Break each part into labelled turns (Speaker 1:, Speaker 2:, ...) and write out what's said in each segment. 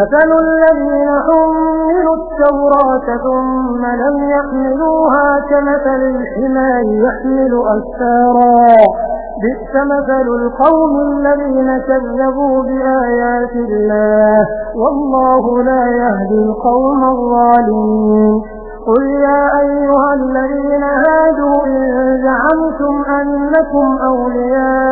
Speaker 1: مثل الذين حملوا التوراة ثم لم يحملوها كمثل الحمال يحمل أسفارا بئس مثل القوم الذين كذبوا بآيات الله والله لا يهدي القوم الظالمين قل يا أيها الذين هادوا إن زعمتم أنكم أولياء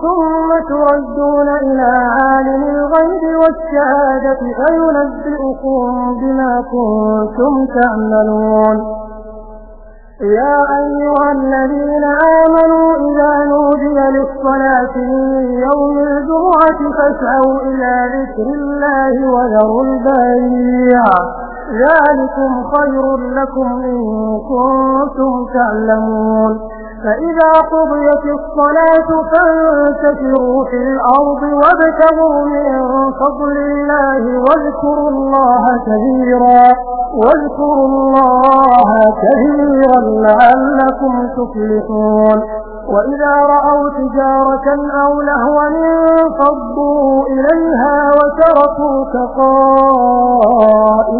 Speaker 1: ثم تردون إلى عالم الغيب والشهادة فينبئكم بما كنتم تعملون يا أيها الذين آمنوا إذا نودي للصلاة يوم الجمعة فاسعوا إلى ذكر الله وذروا البيع ذلكم خير لكم إن كنتم تعلمون فإذا قضيت الصلاة فانتشروا في الأرض وابتغوا من فضل الله واذكروا الله كثيرا واذكروا الله كثيرا لعلكم تفلحون وإذا رأوا تجارة أو لهوا انفضوا إليها وتركوا قائما